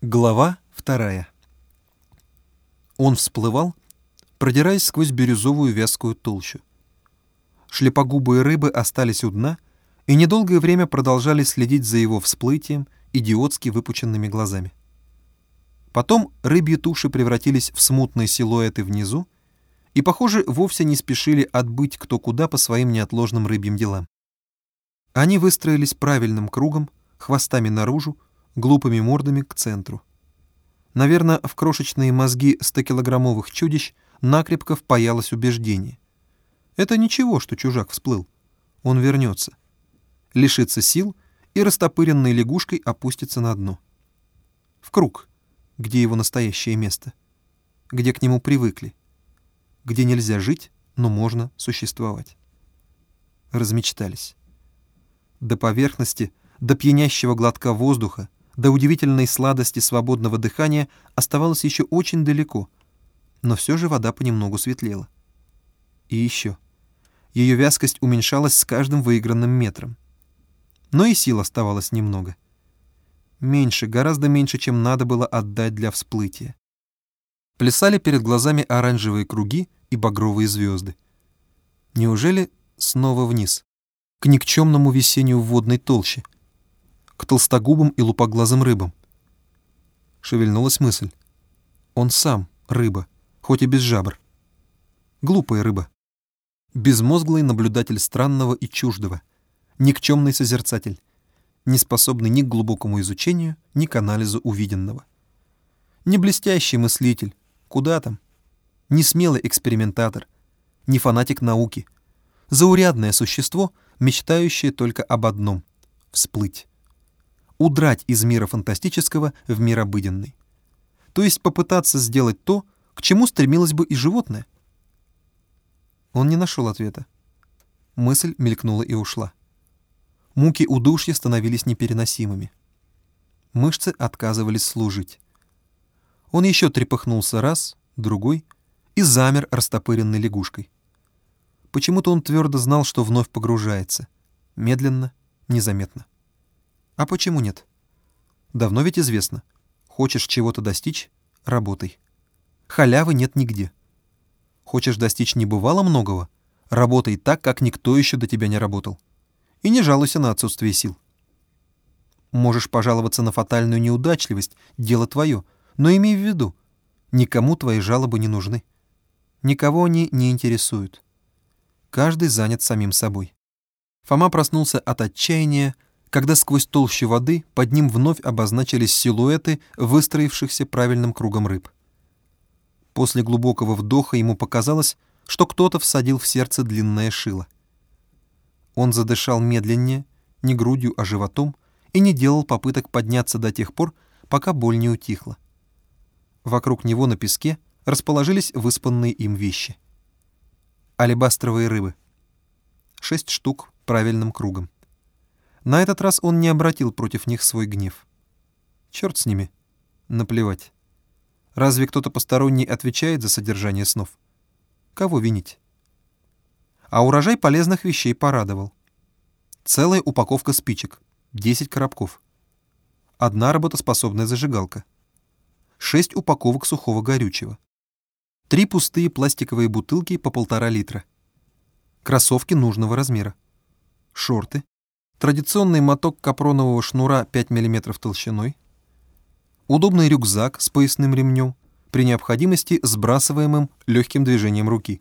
Глава вторая. Он всплывал, продираясь сквозь бирюзовую вязкую толщу. Шлепогубые рыбы остались у дна и недолгое время продолжали следить за его всплытием идиотски выпученными глазами. Потом рыбьи туши превратились в смутные силуэты внизу и, похоже, вовсе не спешили отбыть кто куда по своим неотложным рыбьим делам. Они выстроились правильным кругом, хвостами наружу, глупыми мордами к центру. Наверное, в крошечные мозги 100-килограммовых чудищ накрепко впаялось убеждение. Это ничего, что чужак всплыл. Он вернется. Лишится сил и растопыренной лягушкой опустится на дно. В круг, где его настоящее место. Где к нему привыкли. Где нельзя жить, но можно существовать. Размечтались. До поверхности, до пьянящего глотка воздуха, до удивительной сладости свободного дыхания оставалось еще очень далеко, но все же вода понемногу светлела. И еще. Ее вязкость уменьшалась с каждым выигранным метром. Но и сил оставалось немного. Меньше, гораздо меньше, чем надо было отдать для всплытия. Плясали перед глазами оранжевые круги и багровые звезды. Неужели снова вниз, к никчемному весенню в водной толще — к толстогубым и лупоглазым рыбам. Шевельнулась мысль. Он сам рыба, хоть и без жабр. Глупая рыба. Безмозглый наблюдатель странного и чуждого. Никчемный созерцатель, не способный ни к глубокому изучению, ни к анализу увиденного. Не блестящий мыслитель, куда там? Не смелый экспериментатор, не фанатик науки. Заурядное существо, мечтающее только об одном — всплыть удрать из мира фантастического в мир обыденный. То есть попытаться сделать то, к чему стремилось бы и животное. Он не нашел ответа. Мысль мелькнула и ушла. Муки удушья становились непереносимыми. Мышцы отказывались служить. Он еще трепыхнулся раз, другой и замер растопыренной лягушкой. Почему-то он твердо знал, что вновь погружается. Медленно, незаметно. А почему нет? Давно ведь известно. Хочешь чего-то достичь — работай. Халявы нет нигде. Хочешь достичь небывало многого — работай так, как никто еще до тебя не работал. И не жалуйся на отсутствие сил. Можешь пожаловаться на фатальную неудачливость, дело твое, но имей в виду, никому твои жалобы не нужны. Никого они не интересуют. Каждый занят самим собой. Фома проснулся от отчаяния, когда сквозь толщу воды под ним вновь обозначились силуэты выстроившихся правильным кругом рыб. После глубокого вдоха ему показалось, что кто-то всадил в сердце длинное шило. Он задышал медленнее, не грудью, а животом, и не делал попыток подняться до тех пор, пока боль не утихла. Вокруг него на песке расположились выспанные им вещи. Алебастровые рыбы. Шесть штук правильным кругом. На этот раз он не обратил против них свой гнев. Черт с ними. Наплевать. Разве кто-то посторонний отвечает за содержание снов? Кого винить? А урожай полезных вещей порадовал. Целая упаковка спичек, 10 коробков. Одна работоспособная зажигалка. Шесть упаковок сухого горючего. Три пустые пластиковые бутылки по полтора литра. Кроссовки нужного размера. Шорты, традиционный моток капронового шнура 5 мм толщиной, удобный рюкзак с поясным ремнем, при необходимости сбрасываемым легким движением руки.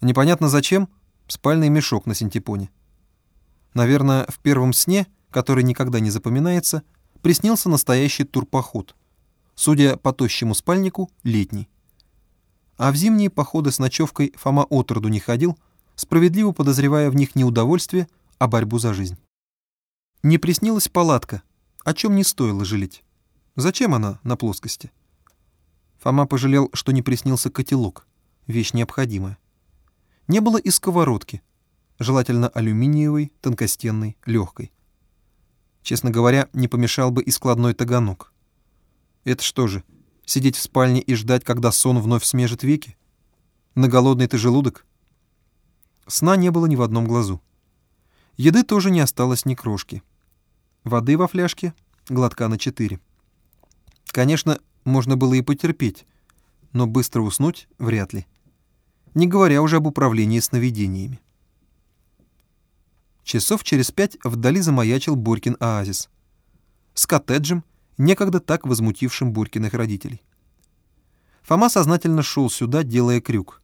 Непонятно зачем, спальный мешок на синтепоне. Наверное, в первом сне, который никогда не запоминается, приснился настоящий турпоход. Судя по тощему спальнику, летний. А в зимние походы с ночевкой Фома отроду не ходил, справедливо подозревая в них неудовольствие а борьбу за жизнь. Не приснилась палатка, о чем не стоило жалеть. Зачем она на плоскости? Фома пожалел, что не приснился котелок, вещь необходимая. Не было и сковородки, желательно алюминиевой, тонкостенной, легкой. Честно говоря, не помешал бы и складной таганок. Это что же, сидеть в спальне и ждать, когда сон вновь смежит веки? На голодный ты желудок? Сна не было ни в одном глазу. Еды тоже не осталось ни крошки. Воды во фляжке — глотка на четыре. Конечно, можно было и потерпеть, но быстро уснуть вряд ли. Не говоря уже об управлении сновидениями. Часов через пять вдали замаячил Буркин оазис. С коттеджем, некогда так возмутившим Буркиных родителей. Фома сознательно шел сюда, делая крюк.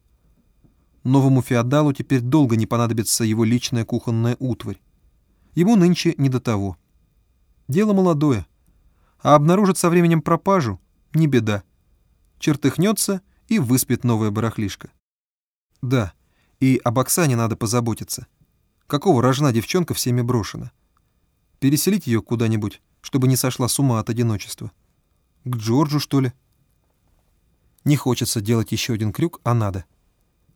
Новому феодалу теперь долго не понадобится его личная кухонная утварь. Ему нынче не до того. Дело молодое. А обнаружит со временем пропажу — не беда. Чертыхнется и выспит новая барахлишка. Да, и об Оксане надо позаботиться. Какого рожна девчонка всеми брошена? Переселить ее куда-нибудь, чтобы не сошла с ума от одиночества. К Джорджу, что ли? Не хочется делать еще один крюк, а надо.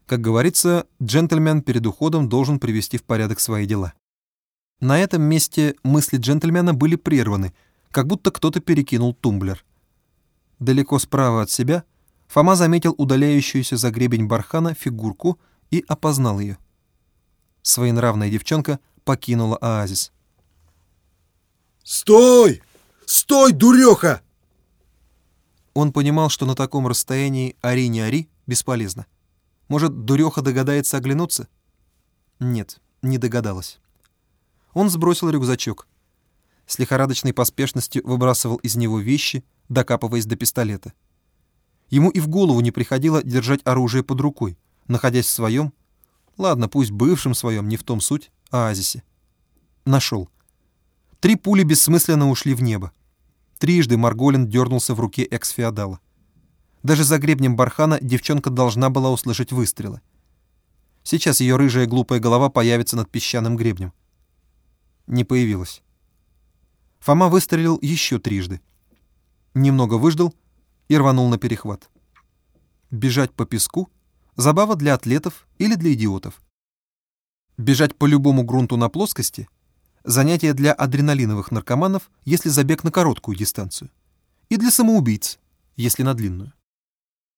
Как говорится, джентльмен перед уходом должен привести в порядок свои дела. На этом месте мысли джентльмена были прерваны, как будто кто-то перекинул тумблер. Далеко справа от себя Фома заметил удаляющуюся за гребень бархана фигурку и опознал ее. Своенравная девчонка покинула оазис. «Стой! Стой, дуреха!» Он понимал, что на таком расстоянии «ори не ори» бесполезно. Может, дуреха догадается оглянуться? Нет, не догадалась. Он сбросил рюкзачок. С лихорадочной поспешностью выбрасывал из него вещи, докапываясь до пистолета. Ему и в голову не приходило держать оружие под рукой, находясь в своем, ладно, пусть бывшем своем, не в том суть, оазисе. Нашел. Три пули бессмысленно ушли в небо. Трижды Марголин дернулся в руке экс-феодала. Даже за гребнем бархана девчонка должна была услышать выстрелы. Сейчас ее рыжая глупая голова появится над песчаным гребнем. Не появилась. Фома выстрелил еще трижды. Немного выждал и рванул на перехват. Бежать по песку — забава для атлетов или для идиотов. Бежать по любому грунту на плоскости — занятие для адреналиновых наркоманов, если забег на короткую дистанцию, и для самоубийц, если на длинную.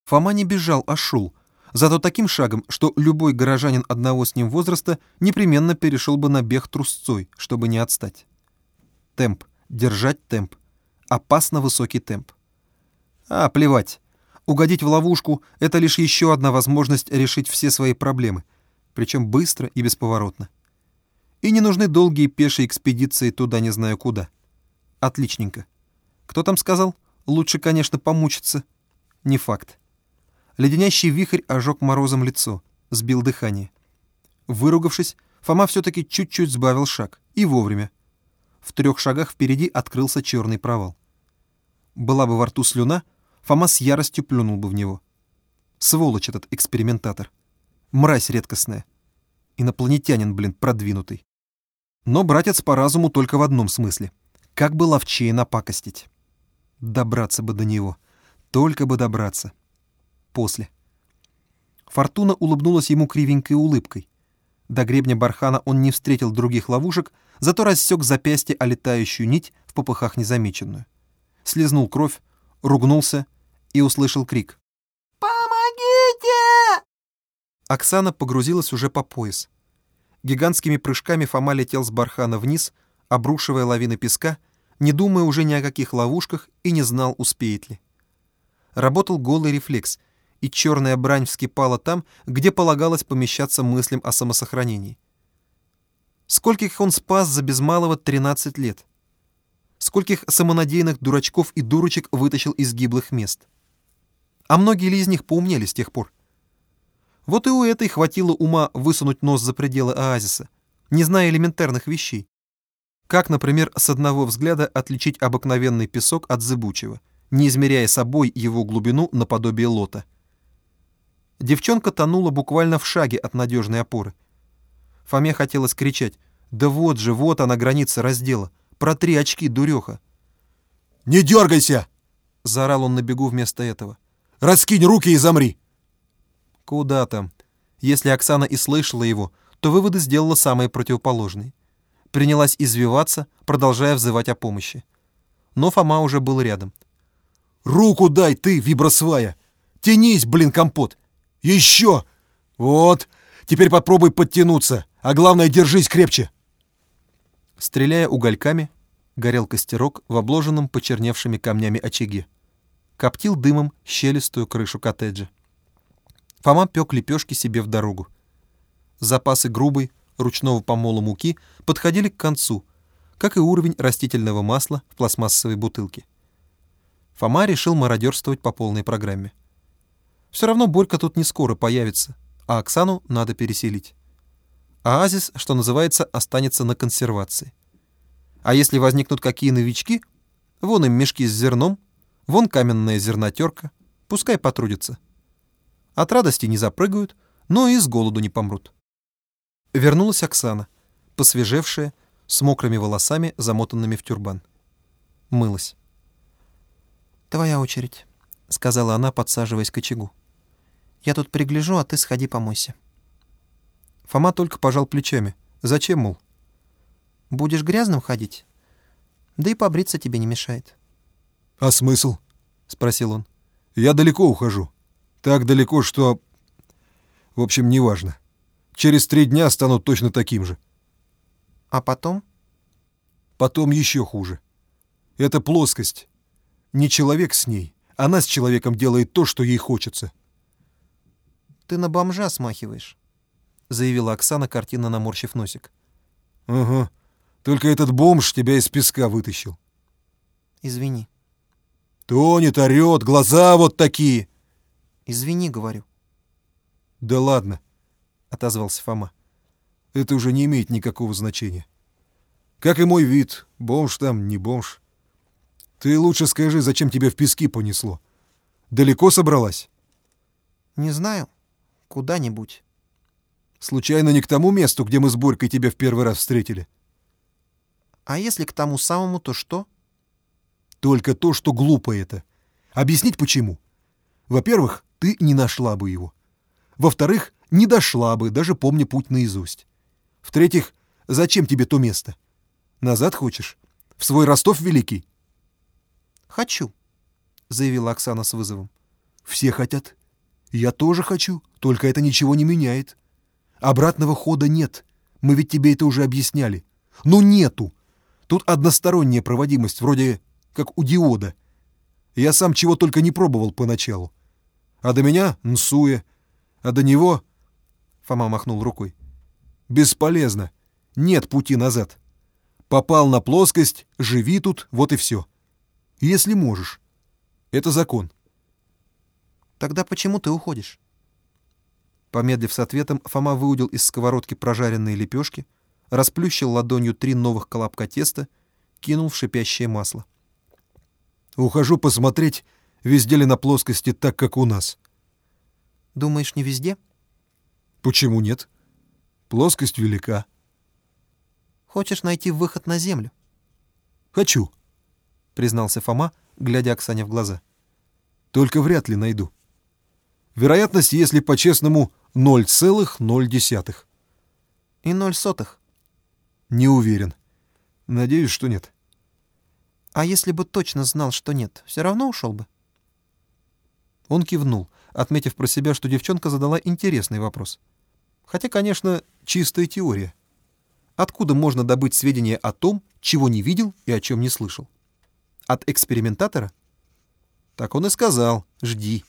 Фома не бежал, а шел, зато таким шагом, что любой горожанин одного с ним возраста непременно перешел бы на бег трусцой, чтобы не отстать. Темп, держать темп. Опасно высокий темп. А, плевать. Угодить в ловушку — это лишь еще одна возможность решить все свои проблемы, причем быстро и бесповоротно. И не нужны долгие пешие экспедиции туда не знаю куда. Отличненько. Кто там сказал? Лучше, конечно, помучиться. Не факт. Леденящий вихрь ожег морозом лицо, сбил дыхание. Выругавшись, Фома все-таки чуть-чуть сбавил шаг. И вовремя. В трех шагах впереди открылся черный провал. Была бы во рту слюна, Фома с яростью плюнул бы в него. Сволочь этот экспериментатор. Мразь редкостная. Инопланетянин, блин, продвинутый. Но братец по разуму только в одном смысле. Как бы ловчее напакостить. Добраться бы до него. Только бы добраться после. Фортуна улыбнулась ему кривенькой улыбкой. До гребня бархана он не встретил других ловушек, зато рассек запястье о летающую нить в попыхах незамеченную. Слизнул кровь, ругнулся и услышал крик. «Помогите!» Оксана погрузилась уже по пояс. Гигантскими прыжками Фома летел с бархана вниз, обрушивая лавины песка, не думая уже ни о каких ловушках и не знал, успеет ли. Работал голый рефлекс, и черная брань вскипала там, где полагалось помещаться мыслям о самосохранении. Скольких он спас за без малого 13 лет? Скольких самонадеянных дурачков и дурочек вытащил из гиблых мест? А многие ли из них поумнели с тех пор? Вот и у этой хватило ума высунуть нос за пределы оазиса, не зная элементарных вещей. Как, например, с одного взгляда отличить обыкновенный песок от зыбучего, не измеряя собой его глубину наподобие лота — Девчонка тонула буквально в шаге от надежной опоры. Фоме хотелось кричать. «Да вот же, вот она, граница раздела. Протри очки, дуреха!» «Не дергайся!» — заорал он на бегу вместо этого. «Раскинь руки и замри!» Куда там? Если Оксана и слышала его, то выводы сделала самые противоположные. Принялась извиваться, продолжая взывать о помощи. Но Фома уже был рядом. «Руку дай ты, вибросвая! Тянись, блин, компот! Еще! Вот! Теперь попробуй подтянуться, а главное, держись крепче!» Стреляя угольками, горел костерок в обложенном почерневшими камнями очаге. коптил дымом щелистую крышу коттеджа. Фома пек лепешки себе в дорогу. Запасы грубой, ручного помола муки подходили к концу, как и уровень растительного масла в пластмассовой бутылке. Фома решил мародерствовать по полной программе. Все равно Борька тут не скоро появится, а Оксану надо переселить. Оазис, что называется, останется на консервации. А если возникнут какие новички, вон им мешки с зерном, вон каменная зернотерка, пускай потрудятся. От радости не запрыгают, но и с голоду не помрут. Вернулась Оксана, посвежевшая, с мокрыми волосами, замотанными в тюрбан. Мылась. «Твоя очередь», — сказала она, подсаживаясь к очагу. «Я тут пригляжу, а ты сходи помойся». Фома только пожал плечами. «Зачем, мол?» «Будешь грязным ходить? Да и побриться тебе не мешает». «А смысл?» — спросил он. «Я далеко ухожу. Так далеко, что... В общем, неважно. Через три дня стану точно таким же». «А потом?» «Потом еще хуже. Это плоскость. Не человек с ней. Она с человеком делает то, что ей хочется. «Ты на бомжа смахиваешь», — заявила Оксана, картинно наморщив носик. «Ага. Только этот бомж тебя из песка вытащил». «Извини». «Тонет, орёт, глаза вот такие». «Извини, говорю». «Да ладно», — отозвался Фома. «Это уже не имеет никакого значения. Как и мой вид, бомж там, не бомж». Ты лучше скажи, зачем тебя в пески понесло? Далеко собралась? Не знаю. Куда-нибудь. Случайно не к тому месту, где мы с Борькой тебя в первый раз встретили? А если к тому самому, то что? Только то, что глупо это. Объяснить почему? Во-первых, ты не нашла бы его. Во-вторых, не дошла бы, даже помня путь наизусть. В-третьих, зачем тебе то место? Назад хочешь? В свой Ростов Великий? «Хочу», — заявила Оксана с вызовом. «Все хотят. Я тоже хочу, только это ничего не меняет. Обратного хода нет. Мы ведь тебе это уже объясняли. Ну нету. Тут односторонняя проводимость, вроде как у диода. Я сам чего только не пробовал поначалу. А до меня — нсуя. А до него...» Фома махнул рукой. «Бесполезно. Нет пути назад. Попал на плоскость, живи тут, вот и все. Если можешь. Это закон. Тогда почему ты уходишь? Помедлив с ответом, Фома выудил из сковородки прожаренные лепешки, расплющил ладонью три новых колобка теста, кинул в шипящее масло. «Ухожу посмотреть, везде ли на плоскости так, как у нас». «Думаешь, не везде?» «Почему нет? Плоскость велика». «Хочешь найти выход на Землю?» «Хочу» признался Фома, глядя Оксане в глаза. «Только вряд ли найду. Вероятность, если по-честному, 0,0. И ноль сотых?» «Не уверен. Надеюсь, что нет». «А если бы точно знал, что нет, все равно ушел бы?» Он кивнул, отметив про себя, что девчонка задала интересный вопрос. Хотя, конечно, чистая теория. Откуда можно добыть сведения о том, чего не видел и о чем не слышал? От экспериментатора? Так он и сказал, жди.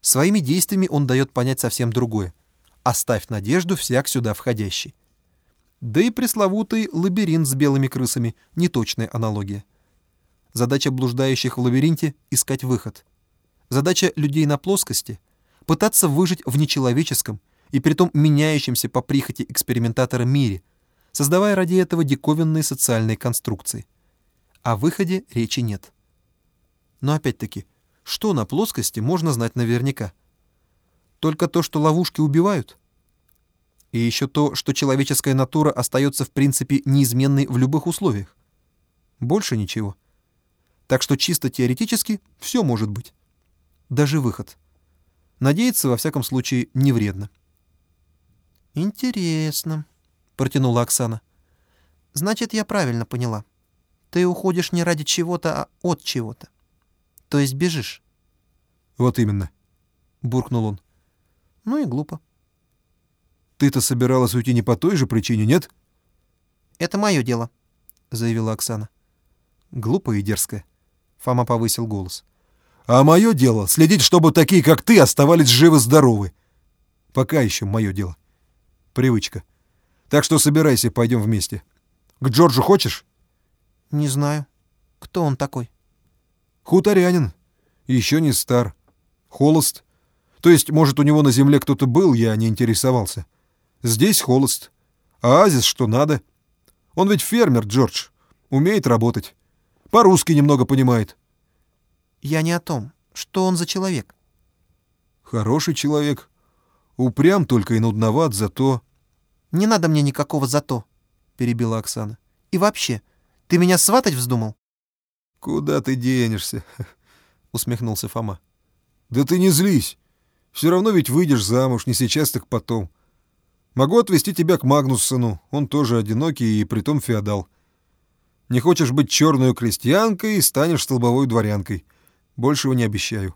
Своими действиями он дает понять совсем другое. Оставь надежду всяк сюда входящий. Да и пресловутый лабиринт с белыми крысами — неточная аналогия. Задача блуждающих в лабиринте — искать выход. Задача людей на плоскости — пытаться выжить в нечеловеческом и притом меняющемся по прихоти экспериментатора мире, создавая ради этого диковинные социальные конструкции. О выходе речи нет. Но опять-таки, что на плоскости можно знать наверняка? Только то, что ловушки убивают? И еще то, что человеческая натура остается в принципе неизменной в любых условиях? Больше ничего. Так что чисто теоретически все может быть. Даже выход. Надеяться, во всяком случае, не вредно. «Интересно», — протянула Оксана. «Значит, я правильно поняла. Ты уходишь не ради чего-то, а от чего-то. То есть бежишь. Вот именно, буркнул он. Ну и глупо. Ты-то собиралась уйти не по той же причине, нет? Это мое дело, заявила Оксана. Глупо и дерзко. Фома повысил голос. А мое дело — следить, чтобы такие, как ты, оставались живы-здоровы. Пока еще мое дело. Привычка. Так что собирайся, пойдем вместе. К Джорджу хочешь? Не знаю. Кто он такой? Хуторянин. Еще не стар. Холост. То есть, может, у него на земле кто-то был, я не интересовался. Здесь холост. А оазис что надо. Он ведь фермер, Джордж. Умеет работать. По-русски немного понимает. Я не о том. Что он за человек? Хороший человек. Упрям только и нудноват, зато... Не надо мне никакого «зато», — перебила Оксана. И вообще, ты меня сватать вздумал? Куда ты денешься? — усмехнулся Фома. Да ты не злись. Все равно ведь выйдешь замуж, не сейчас, так потом. Могу отвезти тебя к Магнуссону. Он тоже одинокий и притом феодал. Не хочешь быть черной крестьянкой, станешь столбовой дворянкой. Большего не обещаю.